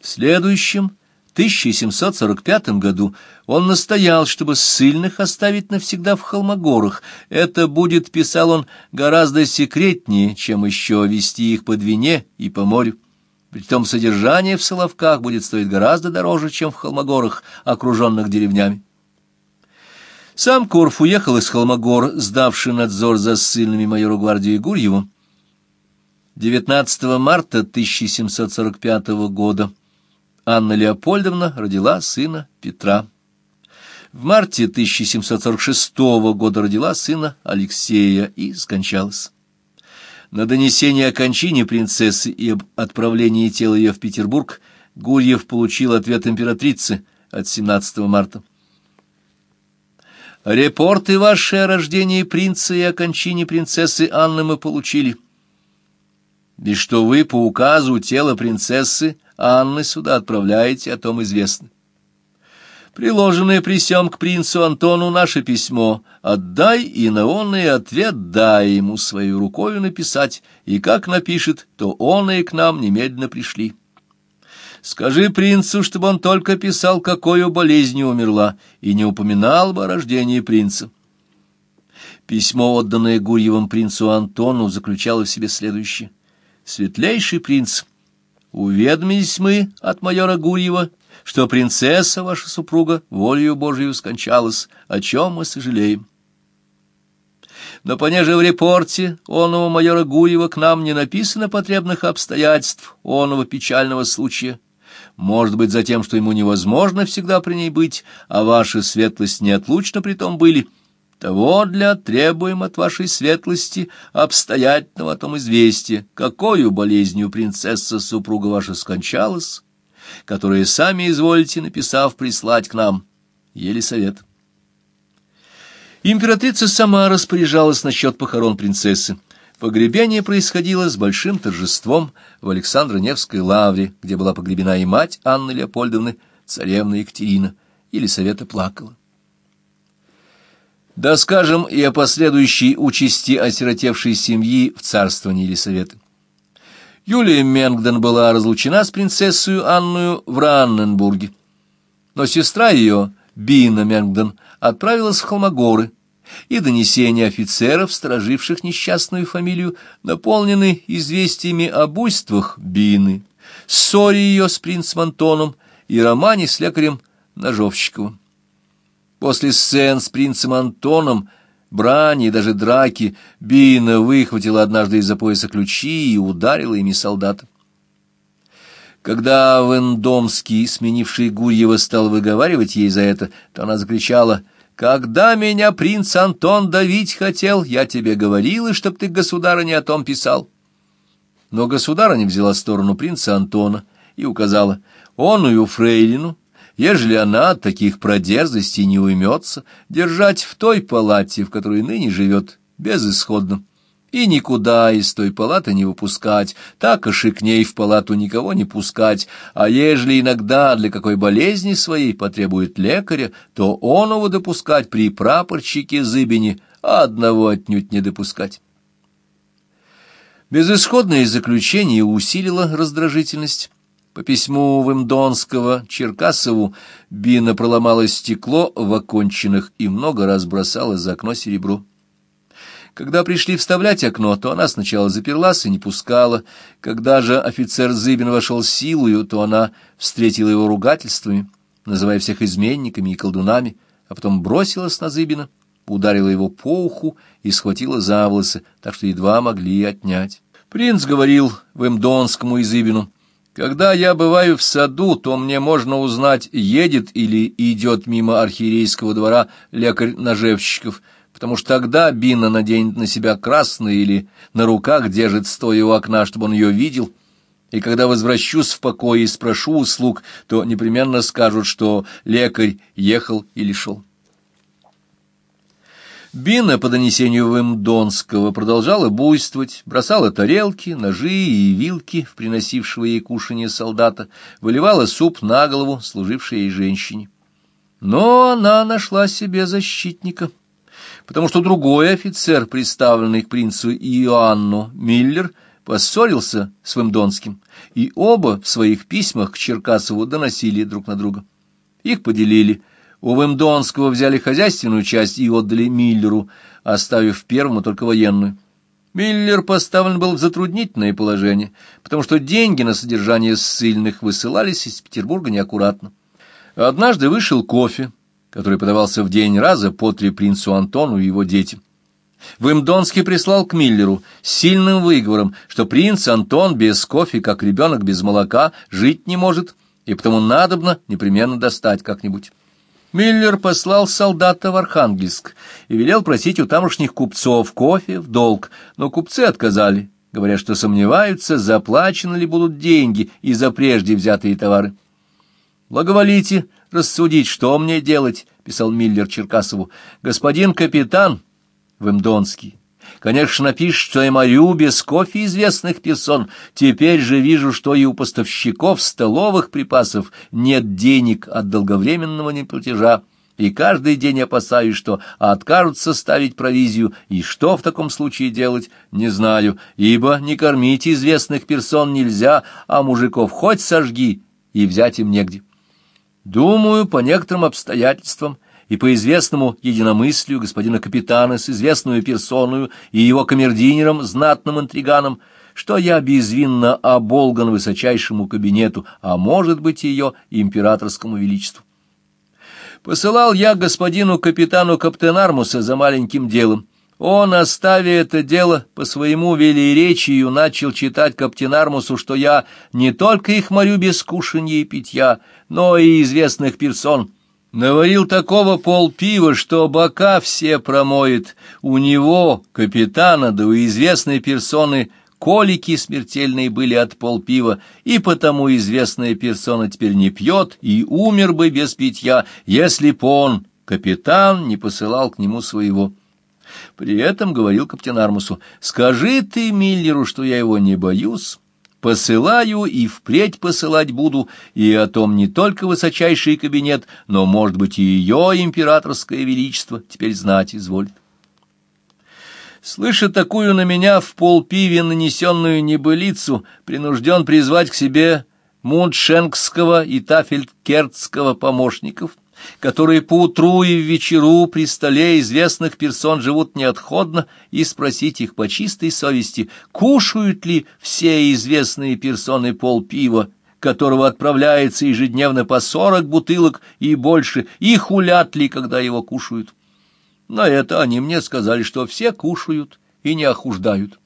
В следующем, 1745 году, он настоял, чтобы ссыльных оставить навсегда в Холмогорах. Это будет, писал он, гораздо секретнее, чем еще вести их по Двине и по морю. Притом содержание в Соловках будет стоить гораздо дороже, чем в Холмогорах, окруженных деревнями. Сам Корф уехал из Холмогор, сдавший надзор за ссыльными майору гвардии Гурьеву. 19 марта 1745 года Анна Леопольдовна родила сына Петра. В марте 1746 года родила сына Алексея и скончалась. На донесение о кончине принцессы и об отправлении тела ее в Петербург Гурьев получил ответ императрицы от 17 марта. Репорты ваши о рождении принца и о кончине принцессы Анны мы получили. И что вы по указу тело принцессы Анны сюда отправляете, о том известно. Приложенное при сём к принцу Антону наше письмо «Отдай, и на онный ответ дай ему свою рукою написать, и как напишет, то он и к нам немедленно пришли». Скажи принцу, чтобы он только писал, какой болезнью умерла, и не упоминал бы о рождении принца. Письмо, отданное Гурьевым принцу Антону, заключало в себе следующее. «Светлейший принц, уведомились мы от майора Гурьева, что принцесса, ваша супруга, волею Божию скончалась, о чем мы сожалеем. Но понеже в репорте оного майора Гурьева к нам не написано потребных обстоятельств оного печального случая, может быть, за тем, что ему невозможно всегда при ней быть, а ваша светлость неотлучно при том были. Того для требуем от вашей светлости обстоятельного о том известия, какую болезнью принцесса супруга ваша скончалась, которые сами изволите, написав, прислать к нам. Елисавет. Императрица сама распоряжалась насчет похорон принцессы. Погребение происходило с большим торжеством в Александро-Невской лавре, где была погребена и мать Анны Леопольдовны, царевна Екатерина. Елисавета плакала. Да скажем и о последующей участи осиротевшей семьи в царствовании Елисаветы. Юлия Менгден была разлучена с принцессой Анную в Ранненбурге, но сестра ее, Бина Менгден, отправилась в Холмогоры, и донесения офицеров, стороживших несчастную фамилию, наполнены известиями о буйствах Бины, ссоре ее с принцем Антоном и романе с лекарем Ножовщиковым. После сцен с принцем Антоном, брани и даже драки, Бина выхватила однажды из-за пояса ключи и ударила ими солдата. Когда Вендомский, сменивший Гурьева, стал выговаривать ей за это, то она закричала — когда меня принц Антон давить хотел, я тебе говорила, чтоб ты, государыне, о том писал. Но государыня взяла сторону принца Антона и указала, он и у фрейлину, ежели она от таких продерзостей не уймется, держать в той палате, в которой ныне живет, безысходно и никуда из той палаты не выпускать, так и к ней в палату никого не пускать, а ежели иногда для какой болезни своей потребует лекаря, то он его допускать при прапорщике Зыбине, а одного отнюдь не допускать. Безысходное заключение усилило раздражительность. По письму Вымдонского Черкасову Бина проломала стекло в оконченных и много раз бросала за окно серебро. Когда пришли вставлять окно, то она сначала заперлась и не пускала. Когда же офицер Зыбин вошел силою, то она встретила его ругательствами, называя всех изменниками и колдунами, а потом бросилась на Зыбина, ударила его по уху и схватила за волосы, так что едва могли отнять. Принц говорил Вемдонскому и Зыбину, «Когда я бываю в саду, то мне можно узнать, едет или идет мимо архиерейского двора лекарь Ножевщиков» потому что тогда Бина наденет на себя красный или на руках держит, стоя у окна, чтобы он ее видел, и когда возвращусь в покой и спрошу услуг, то непременно скажут, что лекарь ехал или шел. Бина, по донесению Вымдонского, продолжала буйствовать, бросала тарелки, ножи и вилки в приносившего ей кушанье солдата, выливала суп на голову служившей ей женщине. Но она нашла себе защитника — потому что другой офицер, представленный к принцу Иоанну Миллер, поссорился с Вымдонским, и оба в своих письмах к Черкасову доносили друг на друга. Их поделили. У Вымдонского взяли хозяйственную часть и отдали Миллеру, оставив первому только военную. Миллер поставлен был в затруднительное положение, потому что деньги на содержание ссыльных высылались из Петербурга неаккуратно. Однажды вышел кофе, который подавался в день раза по три принцу Антону и его детям. Вымдонский прислал к Миллеру с сильным выговором, что принц Антон без кофе, как ребенок без молока, жить не может, и потому надобно непременно достать как-нибудь. Миллер послал солдата в Архангельск и велел просить у тамошних купцов кофе в долг, но купцы отказали, говоря, что сомневаются, заплачены ли будут деньги и за прежде взятые товары. «Благоволите рассудить, что мне делать», — писал Миллер Черкасову. «Господин капитан Вымдонский Конечно, пишет, что я морю без кофе известных персон. Теперь же вижу, что и у поставщиков столовых припасов нет денег от долговременного неплатежа. И каждый день опасаюсь, что откажутся ставить провизию, и что в таком случае делать, не знаю, ибо не кормить известных персон нельзя, а мужиков хоть сожги, и взять им негде. Думаю, по некоторым обстоятельствам и по известному единомыслию господина капитана с известную персоную и его камердинером знатным интриганом, что я безвинно оболган высочайшему кабинету, а может быть ее императорскому величеству. Посылал я господину капитану Каптенармуса за маленьким делом. Он, оставя это дело, по своему велеречию начал читать Каптенармусу, что я не только их морю без кушанья и питья, но и известных персон, Наварил такого полпива, что бока все промоет. У него, капитана, да у известной персоны, колики смертельные были от полпива, и потому известная персона теперь не пьет и умер бы без питья, если б он, капитан, не посылал к нему своего. При этом говорил капитан Армусу, «Скажи ты Миллеру, что я его не боюсь». Посылаю и впредь посылать буду, и о том не только высочайший кабинет, но, может быть, и ее императорское величество теперь знать изволит. Слыша такую на меня в полпиве нанесенную небылицу, принужден призвать к себе Мундшенкского и Тафелькерцкого помощников — которые поутру и в вечеру при столе известных персон живут неотходно, и спросить их по чистой совести, кушают ли все известные персоны полпива, которого отправляется ежедневно по сорок бутылок и больше, и хулят ли, когда его кушают. На это они мне сказали, что все кушают и не охуждают.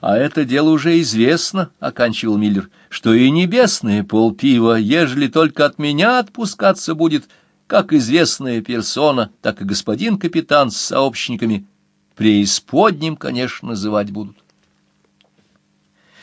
А это дело уже известно, — оканчивал Миллер, — что и небесное полпива, ежели только от меня отпускаться будет, как известная персона, так и господин капитан с сообщниками, преисподним, конечно, называть будут.